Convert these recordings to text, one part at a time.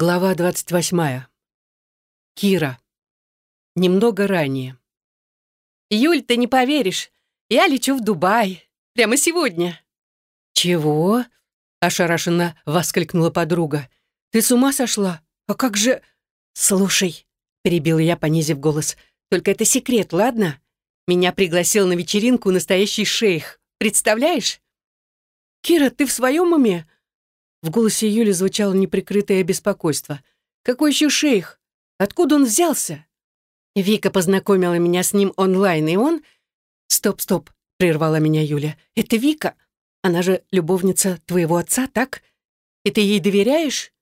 Глава 28. Кира. Немного ранее. «Юль, ты не поверишь, я лечу в Дубай. Прямо сегодня». «Чего?» — ошарашенно воскликнула подруга. «Ты с ума сошла? А как же...» «Слушай», — перебила я, понизив голос, «только это секрет, ладно? Меня пригласил на вечеринку настоящий шейх. Представляешь?» «Кира, ты в своем уме?» В голосе Юли звучало неприкрытое беспокойство. «Какой еще шейх? Откуда он взялся?» Вика познакомила меня с ним онлайн, и он... «Стоп, стоп», — прервала меня Юля. «Это Вика? Она же любовница твоего отца, так? И ты ей доверяешь?»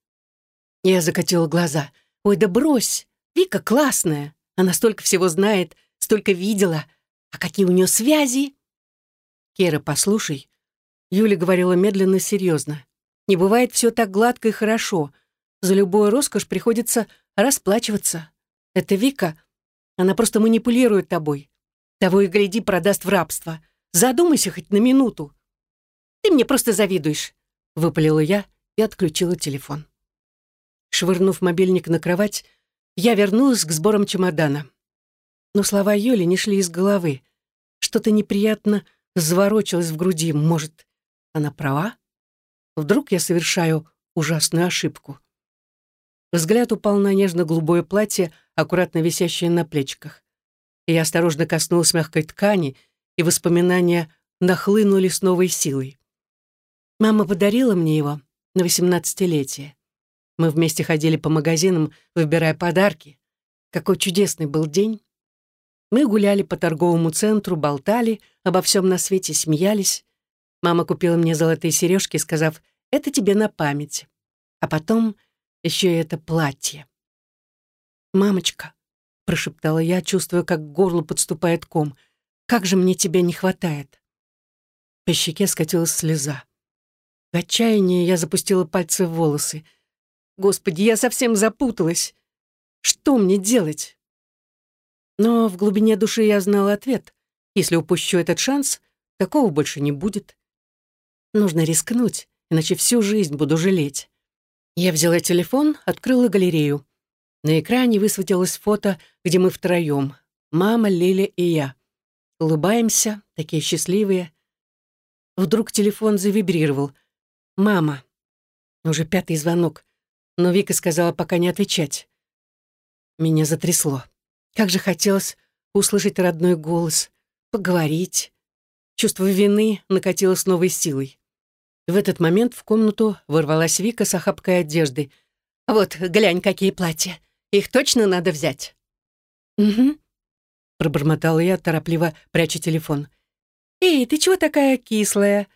Я закатила глаза. «Ой, да брось! Вика классная. Она столько всего знает, столько видела. А какие у нее связи?» «Кера, послушай». Юля говорила медленно, серьезно. Не бывает все так гладко и хорошо. За любую роскошь приходится расплачиваться. Это Вика, она просто манипулирует тобой. Того и гляди, продаст в рабство. Задумайся хоть на минуту. Ты мне просто завидуешь, выпалила я и отключила телефон. Швырнув мобильник на кровать, я вернулась к сборам чемодана. Но слова Юли не шли из головы. Что-то неприятно заворочилось в груди. Может, она права? Вдруг я совершаю ужасную ошибку. Взгляд упал на нежно-голубое платье, аккуратно висящее на плечиках. Я осторожно коснулась мягкой ткани, и воспоминания нахлынули с новой силой. Мама подарила мне его на восемнадцатилетие. Мы вместе ходили по магазинам, выбирая подарки. Какой чудесный был день. Мы гуляли по торговому центру, болтали, обо всем на свете смеялись. Мама купила мне золотые сережки, сказав, «Это тебе на память». А потом еще и это платье. «Мамочка», — прошептала я, чувствуя, как к горлу подступает ком, «как же мне тебя не хватает». По щеке скатилась слеза. В отчаянии я запустила пальцы в волосы. «Господи, я совсем запуталась. Что мне делать?» Но в глубине души я знала ответ. Если упущу этот шанс, такого больше не будет. Нужно рискнуть, иначе всю жизнь буду жалеть. Я взяла телефон, открыла галерею. На экране высветилось фото, где мы втроем. Мама, Лиля и я. Улыбаемся, такие счастливые. Вдруг телефон завибрировал. «Мама». Уже пятый звонок. Но Вика сказала пока не отвечать. Меня затрясло. Как же хотелось услышать родной голос, поговорить. Чувство вины накатило с новой силой. В этот момент в комнату ворвалась Вика с охапкой одежды. «Вот, глянь, какие платья. Их точно надо взять». «Угу», — пробормотала я, торопливо пряча телефон. «Эй, ты чего такая кислая?»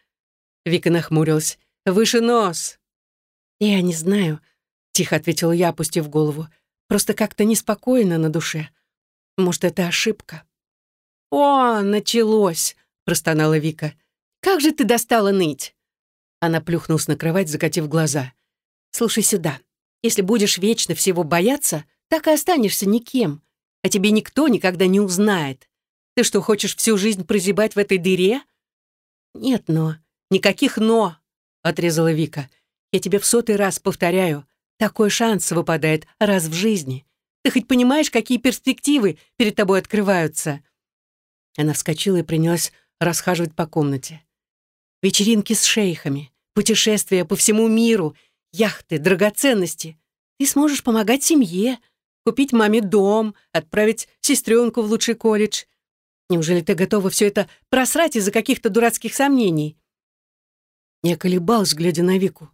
Вика нахмурилась. «Выше нос». «Я не знаю», — тихо ответила я, опустив голову. «Просто как-то неспокойно на душе. Может, это ошибка?» «О, началось!» — простонала Вика. «Как же ты достала ныть?» Она плюхнулась на кровать, закатив глаза. «Слушай сюда. Если будешь вечно всего бояться, так и останешься никем. А тебе никто никогда не узнает. Ты что, хочешь всю жизнь прозябать в этой дыре?» «Нет, но. Никаких «но», — отрезала Вика. «Я тебе в сотый раз повторяю. Такой шанс выпадает раз в жизни. Ты хоть понимаешь, какие перспективы перед тобой открываются?» Она вскочила и принялась расхаживать по комнате. Вечеринки с шейхами, путешествия по всему миру, яхты, драгоценности. Ты сможешь помогать семье, купить маме дом, отправить сестренку в лучший колледж. Неужели ты готова все это просрать из-за каких-то дурацких сомнений?» Я колебалась, глядя на Вику.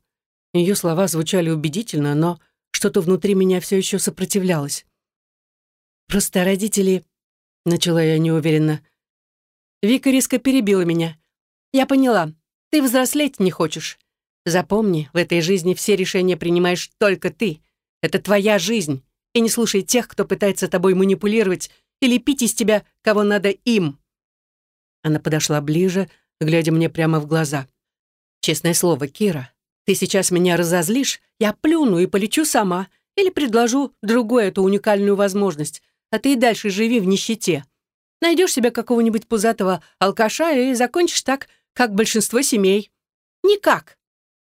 Ее слова звучали убедительно, но что-то внутри меня все еще сопротивлялось. «Просто родители...» — начала я неуверенно. Вика резко перебила меня. «Я поняла. Ты взрослеть не хочешь. Запомни, в этой жизни все решения принимаешь только ты. Это твоя жизнь. И не слушай тех, кто пытается тобой манипулировать или пить из тебя, кого надо им. Она подошла ближе, глядя мне прямо в глаза. Честное слово, Кира, ты сейчас меня разозлишь, я плюну и полечу сама, или предложу другую эту уникальную возможность, а ты и дальше живи в нищете. Найдешь себе какого-нибудь пузатого алкаша и закончишь так, как большинство семей. Никак.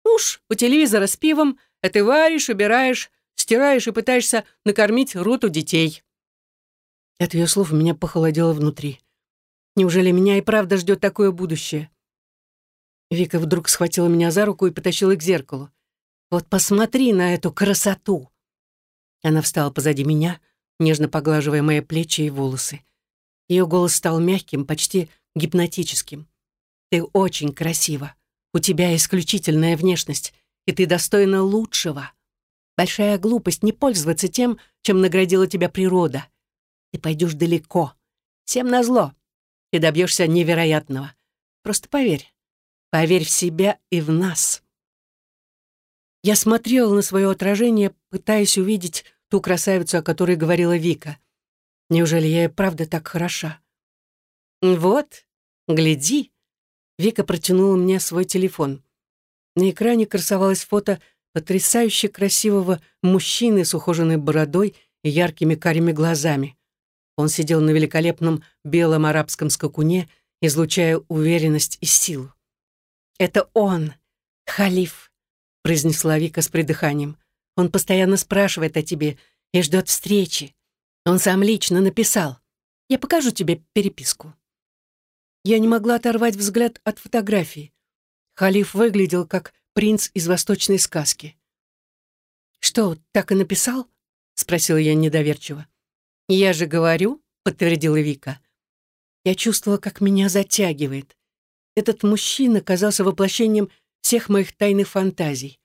Уж у телевизора с пивом, а ты варишь, убираешь, стираешь и пытаешься накормить роту детей». От ее слов меня похолодело внутри. Неужели меня и правда ждет такое будущее? Вика вдруг схватила меня за руку и потащила к зеркалу. «Вот посмотри на эту красоту!» Она встала позади меня, нежно поглаживая мои плечи и волосы. Ее голос стал мягким, почти гипнотическим. «Ты очень красива. У тебя исключительная внешность, и ты достойна лучшего. Большая глупость не пользоваться тем, чем наградила тебя природа. Ты пойдешь далеко. Всем назло. Ты добьешься невероятного. Просто поверь. Поверь в себя и в нас. Я смотрела на свое отражение, пытаясь увидеть ту красавицу, о которой говорила Вика. Неужели я и правда так хороша? Вот, гляди. Вика протянула мне свой телефон. На экране красовалось фото потрясающе красивого мужчины с ухоженной бородой и яркими карими глазами. Он сидел на великолепном белом арабском скакуне, излучая уверенность и силу. «Это он, халиф», — произнесла Вика с придыханием. «Он постоянно спрашивает о тебе и ждет встречи. Он сам лично написал. Я покажу тебе переписку». Я не могла оторвать взгляд от фотографии. Халиф выглядел как принц из восточной сказки. «Что, так и написал?» — спросила я недоверчиво. «Я же говорю», — подтвердила Вика. Я чувствовала, как меня затягивает. Этот мужчина казался воплощением всех моих тайных фантазий.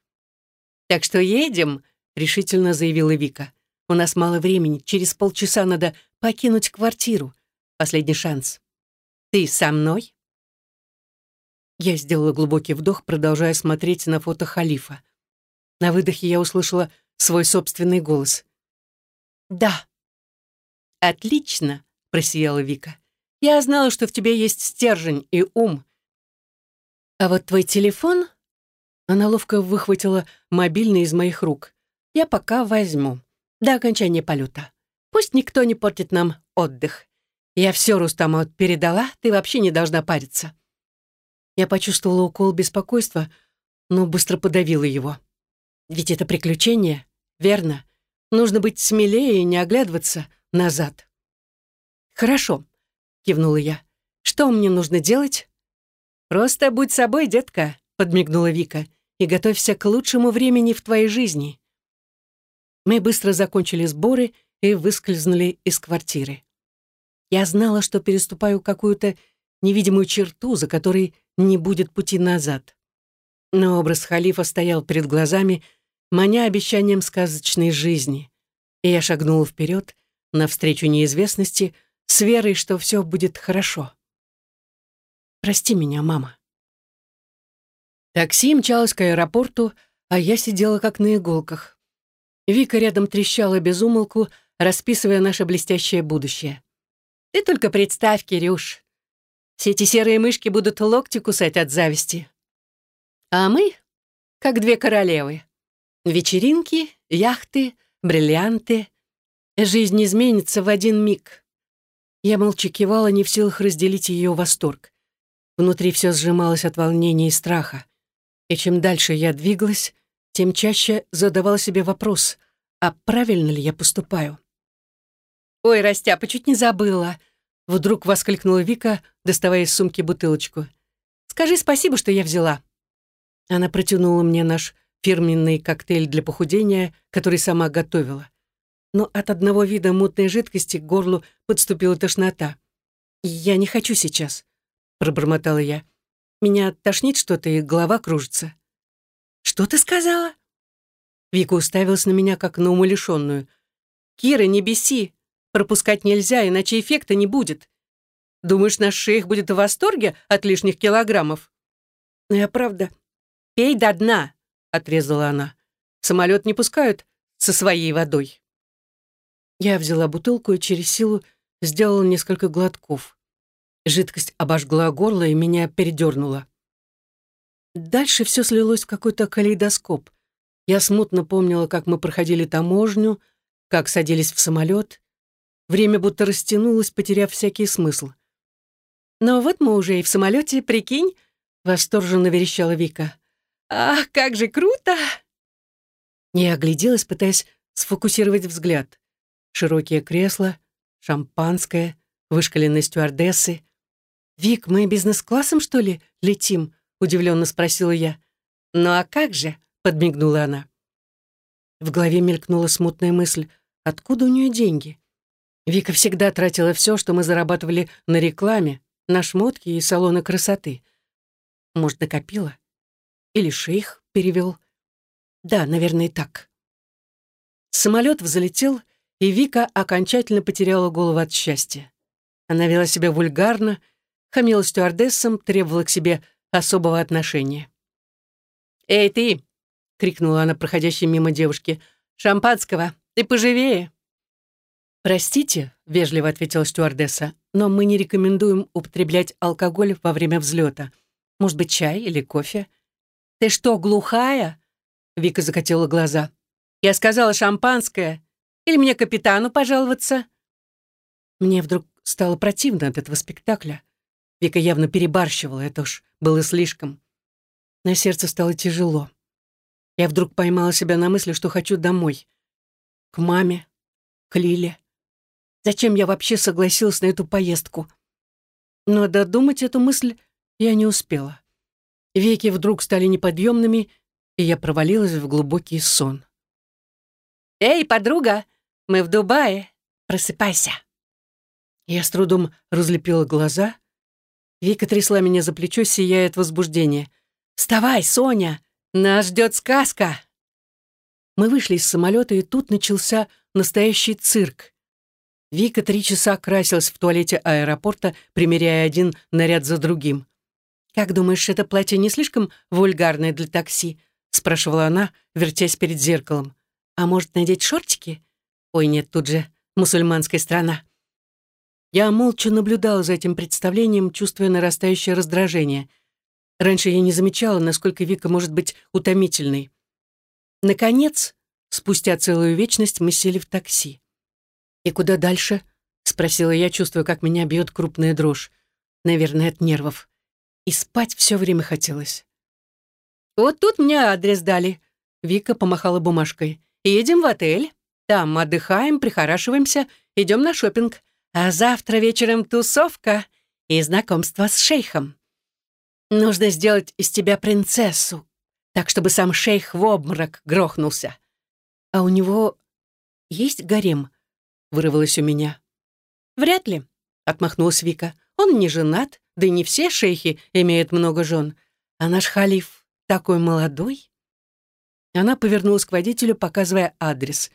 «Так что едем», — решительно заявила Вика. «У нас мало времени, через полчаса надо покинуть квартиру. Последний шанс. Ты со мной?» Я сделала глубокий вдох, продолжая смотреть на фото халифа. На выдохе я услышала свой собственный голос. «Да». «Отлично», — просияла Вика. «Я знала, что в тебе есть стержень и ум. А вот твой телефон...» Она ловко выхватила мобильный из моих рук. «Я пока возьму. До окончания полета. Пусть никто не портит нам отдых. Я все Рустаму передала, ты вообще не должна париться». Я почувствовала укол беспокойства, но быстро подавила его. Ведь это приключение, верно? Нужно быть смелее и не оглядываться назад. «Хорошо», — кивнула я. «Что мне нужно делать?» «Просто будь собой, детка», — подмигнула Вика, «и готовься к лучшему времени в твоей жизни». Мы быстро закончили сборы и выскользнули из квартиры. Я знала, что переступаю какую-то невидимую черту, за которой не будет пути назад. Но образ халифа стоял перед глазами, маня обещанием сказочной жизни. И я шагнула вперед, навстречу неизвестности, с верой, что все будет хорошо. Прости меня, мама». Такси мчалось к аэропорту, а я сидела как на иголках. Вика рядом трещала без умолку, расписывая наше блестящее будущее. «Ты только представь, Кирюш, все эти серые мышки будут локти кусать от зависти. А мы, как две королевы. Вечеринки, яхты, бриллианты. Жизнь изменится в один миг». Я молча кивала, не в силах разделить ее восторг. Внутри все сжималось от волнения и страха. И чем дальше я двигалась, тем чаще задавала себе вопрос, а правильно ли я поступаю? «Ой, Растяпа, чуть не забыла!» Вдруг воскликнула Вика, доставая из сумки бутылочку. «Скажи спасибо, что я взяла». Она протянула мне наш фирменный коктейль для похудения, который сама готовила. Но от одного вида мутной жидкости к горлу подступила тошнота. «Я не хочу сейчас. — пробормотала я. «Меня тошнит что-то, и голова кружится». «Что ты сказала?» Вика уставилась на меня, как на умалишенную. «Кира, не беси. Пропускать нельзя, иначе эффекта не будет. Думаешь, наш шейх будет в восторге от лишних килограммов?» «Ну, я правда...» «Пей до дна», — отрезала она. «Самолет не пускают со своей водой». Я взяла бутылку и через силу сделала несколько глотков. Жидкость обожгла горло и меня передернула. Дальше все слилось в какой-то калейдоскоп. Я смутно помнила, как мы проходили таможню, как садились в самолет. Время будто растянулось, потеряв всякий смысл. «Но вот мы уже и в самолете, прикинь!» — восторженно верещала Вика. «Ах, как же круто!» Я огляделась, пытаясь сфокусировать взгляд. Широкие кресла, шампанское, вышкаленные стюардессы. «Вик, мы бизнес-классом, что ли, летим?» — удивленно спросила я. «Ну а как же?» — подмигнула она. В голове мелькнула смутная мысль. Откуда у нее деньги? Вика всегда тратила все, что мы зарабатывали на рекламе, на шмотки и салоны красоты. Может, накопила? Или шейх перевел? Да, наверное, так. Самолет взлетел, и Вика окончательно потеряла голову от счастья. Она вела себя вульгарно, хамила стюардессам, требовала к себе особого отношения. «Эй, ты!» — крикнула она проходящей мимо девушки. «Шампанского! Ты поживее!» «Простите», — вежливо ответила стюардесса, «но мы не рекомендуем употреблять алкоголь во время взлета. Может быть, чай или кофе?» «Ты что, глухая?» Вика закатила глаза. «Я сказала шампанское. Или мне капитану пожаловаться?» Мне вдруг стало противно от этого спектакля. Вика явно перебарщивала, это уж было слишком. На сердце стало тяжело. Я вдруг поймала себя на мысли, что хочу домой. К маме, к Лиле. Зачем я вообще согласилась на эту поездку? Но додумать эту мысль я не успела. Веки вдруг стали неподъемными, и я провалилась в глубокий сон. «Эй, подруга, мы в Дубае. Просыпайся!» Я с трудом разлепила глаза. Вика трясла меня за плечо, сияя от возбуждения. «Вставай, Соня! Нас ждет сказка!» Мы вышли из самолета, и тут начался настоящий цирк. Вика три часа красилась в туалете аэропорта, примеряя один наряд за другим. «Как думаешь, это платье не слишком вульгарное для такси?» — спрашивала она, вертясь перед зеркалом. «А может, надеть шортики?» «Ой, нет, тут же мусульманская страна». Я молча наблюдала за этим представлением, чувствуя нарастающее раздражение. Раньше я не замечала, насколько Вика может быть утомительной. Наконец, спустя целую вечность, мы сели в такси. «И куда дальше?» — спросила я, чувствуя, как меня бьет крупная дрожь. Наверное, от нервов. И спать все время хотелось. «Вот тут мне адрес дали», — Вика помахала бумажкой. «Едем в отель. Там отдыхаем, прихорашиваемся, идем на шопинг. А завтра вечером тусовка и знакомство с шейхом. Нужно сделать из тебя принцессу, так, чтобы сам шейх в обморок грохнулся. А у него есть гарем?» — вырвалось у меня. «Вряд ли», — отмахнулась Вика. «Он не женат, да и не все шейхи имеют много жен. А наш халиф такой молодой». Она повернулась к водителю, показывая адрес.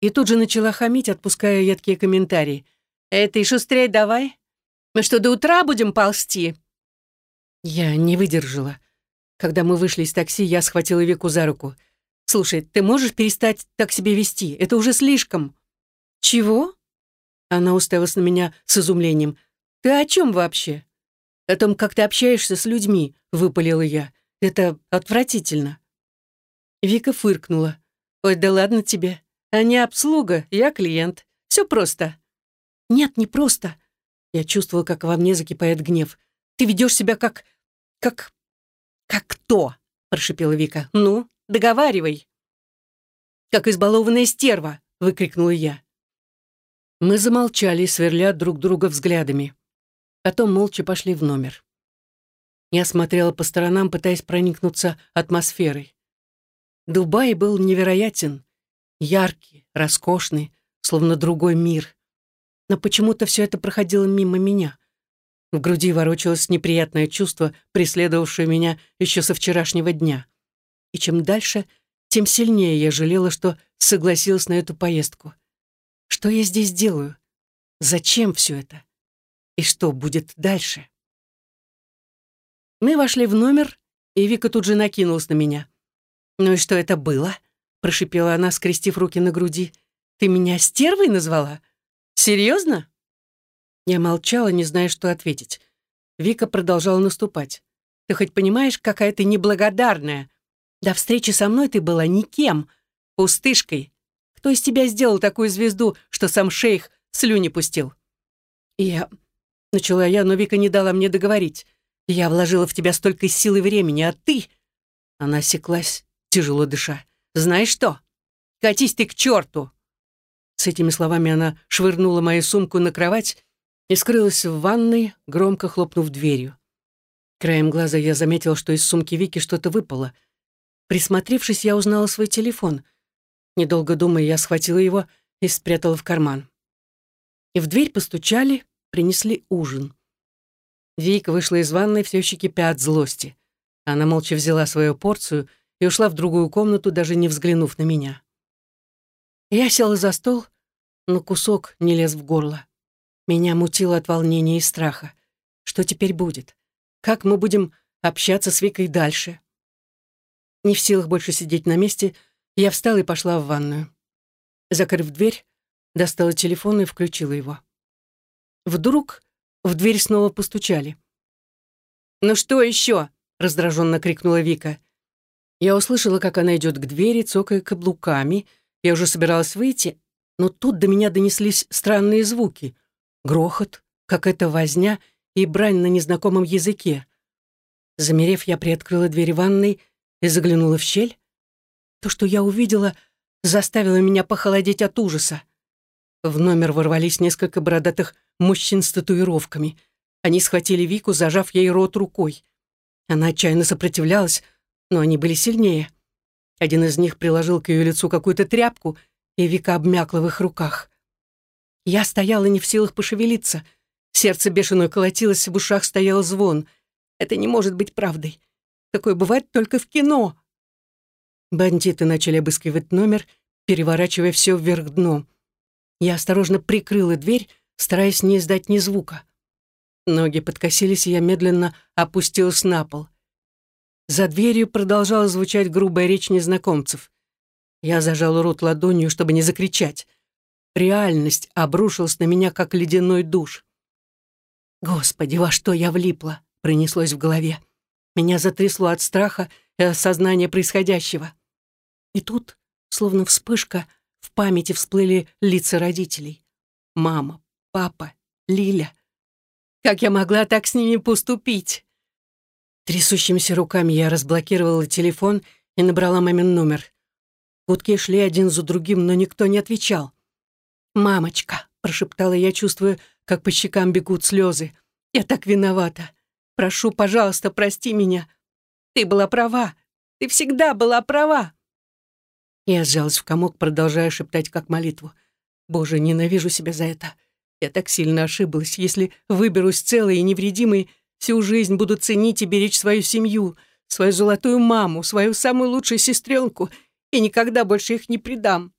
И тут же начала хамить, отпуская едкие комментарии. «Эй, ты шустрей давай. Мы что, до утра будем ползти?» Я не выдержала. Когда мы вышли из такси, я схватила Вику за руку. «Слушай, ты можешь перестать так себя вести? Это уже слишком». «Чего?» Она уставилась на меня с изумлением. «Ты о чем вообще?» «О том, как ты общаешься с людьми», — выпалила я. «Это отвратительно». Вика фыркнула. «Ой, да ладно тебе. Не обслуга, я клиент. Все просто». «Нет, не просто». Я чувствовала, как во мне закипает гнев. «Ты ведешь себя как... как... «Как кто?» — прошипела Вика. «Ну, договаривай». «Как избалованная стерва!» — выкрикнула я. Мы замолчали, сверля друг друга взглядами. Потом молча пошли в номер. Я смотрела по сторонам, пытаясь проникнуться атмосферой. Дубай был невероятен, яркий, роскошный, словно другой мир. Но почему-то все это проходило мимо меня. В груди ворочалось неприятное чувство, преследовавшее меня еще со вчерашнего дня. И чем дальше, тем сильнее я жалела, что согласилась на эту поездку. Что я здесь делаю? Зачем все это? И что будет дальше? Мы вошли в номер, и Вика тут же накинулась на меня. «Ну и что это было?» — прошипела она, скрестив руки на груди. «Ты меня стервой назвала? Серьезно?» Я молчала, не зная, что ответить. Вика продолжала наступать. «Ты хоть понимаешь, какая ты неблагодарная? До встречи со мной ты была никем, пустышкой. Кто из тебя сделал такую звезду, что сам шейх слюни пустил?» Я... Начала я, но Вика не дала мне договорить. Я вложила в тебя столько сил и времени, а ты... Она осеклась, тяжело дыша. «Знаешь что? Катись ты к черту!» С этими словами она швырнула мою сумку на кровать и скрылась в ванной, громко хлопнув дверью. Краем глаза я заметил, что из сумки Вики что-то выпало. Присмотревшись, я узнала свой телефон. Недолго думая, я схватила его и спрятала в карман. И в дверь постучали, принесли ужин. Вика вышла из ванной, все еще кипя от злости. Она молча взяла свою порцию и ушла в другую комнату, даже не взглянув на меня. Я села за стол, но кусок не лез в горло. Меня мутило от волнения и страха. Что теперь будет? Как мы будем общаться с Викой дальше? Не в силах больше сидеть на месте, я встала и пошла в ванную. Закрыв дверь, достала телефон и включила его. Вдруг в дверь снова постучали. «Ну что еще?» — раздраженно крикнула Вика. Я услышала, как она идет к двери, цокая каблуками. Я уже собиралась выйти, но тут до меня донеслись странные звуки. Грохот, какая-то возня и брань на незнакомом языке. Замерев, я приоткрыла дверь ванной и заглянула в щель. То, что я увидела, заставило меня похолодеть от ужаса. В номер ворвались несколько бородатых мужчин с татуировками. Они схватили Вику, зажав ей рот рукой. Она отчаянно сопротивлялась, но они были сильнее. Один из них приложил к ее лицу какую-то тряпку, и Вика обмякла в их руках. Я стояла не в силах пошевелиться. Сердце бешено колотилось, в ушах стоял звон. Это не может быть правдой. Такое бывает только в кино. Бандиты начали обыскивать номер, переворачивая все вверх дном. Я осторожно прикрыла дверь, стараясь не издать ни звука. Ноги подкосились, и я медленно опустилась на пол. За дверью продолжала звучать грубая речь незнакомцев. Я зажал рот ладонью, чтобы не закричать. Реальность обрушилась на меня, как ледяной душ. «Господи, во что я влипла?» — пронеслось в голове. Меня затрясло от страха и осознания происходящего. И тут, словно вспышка, в памяти всплыли лица родителей. Мама, папа, Лиля. Как я могла так с ними поступить? Трясущимися руками я разблокировала телефон и набрала мамин номер. Гудки шли один за другим, но никто не отвечал. «Мамочка», — прошептала я, чувствуя, как по щекам бегут слезы. «Я так виновата. Прошу, пожалуйста, прости меня. Ты была права. Ты всегда была права». Я сжалась в комок, продолжая шептать как молитву. «Боже, ненавижу себя за это. Я так сильно ошиблась. Если выберусь целой и невредимой, всю жизнь буду ценить и беречь свою семью, свою золотую маму, свою самую лучшую сестренку, и никогда больше их не предам.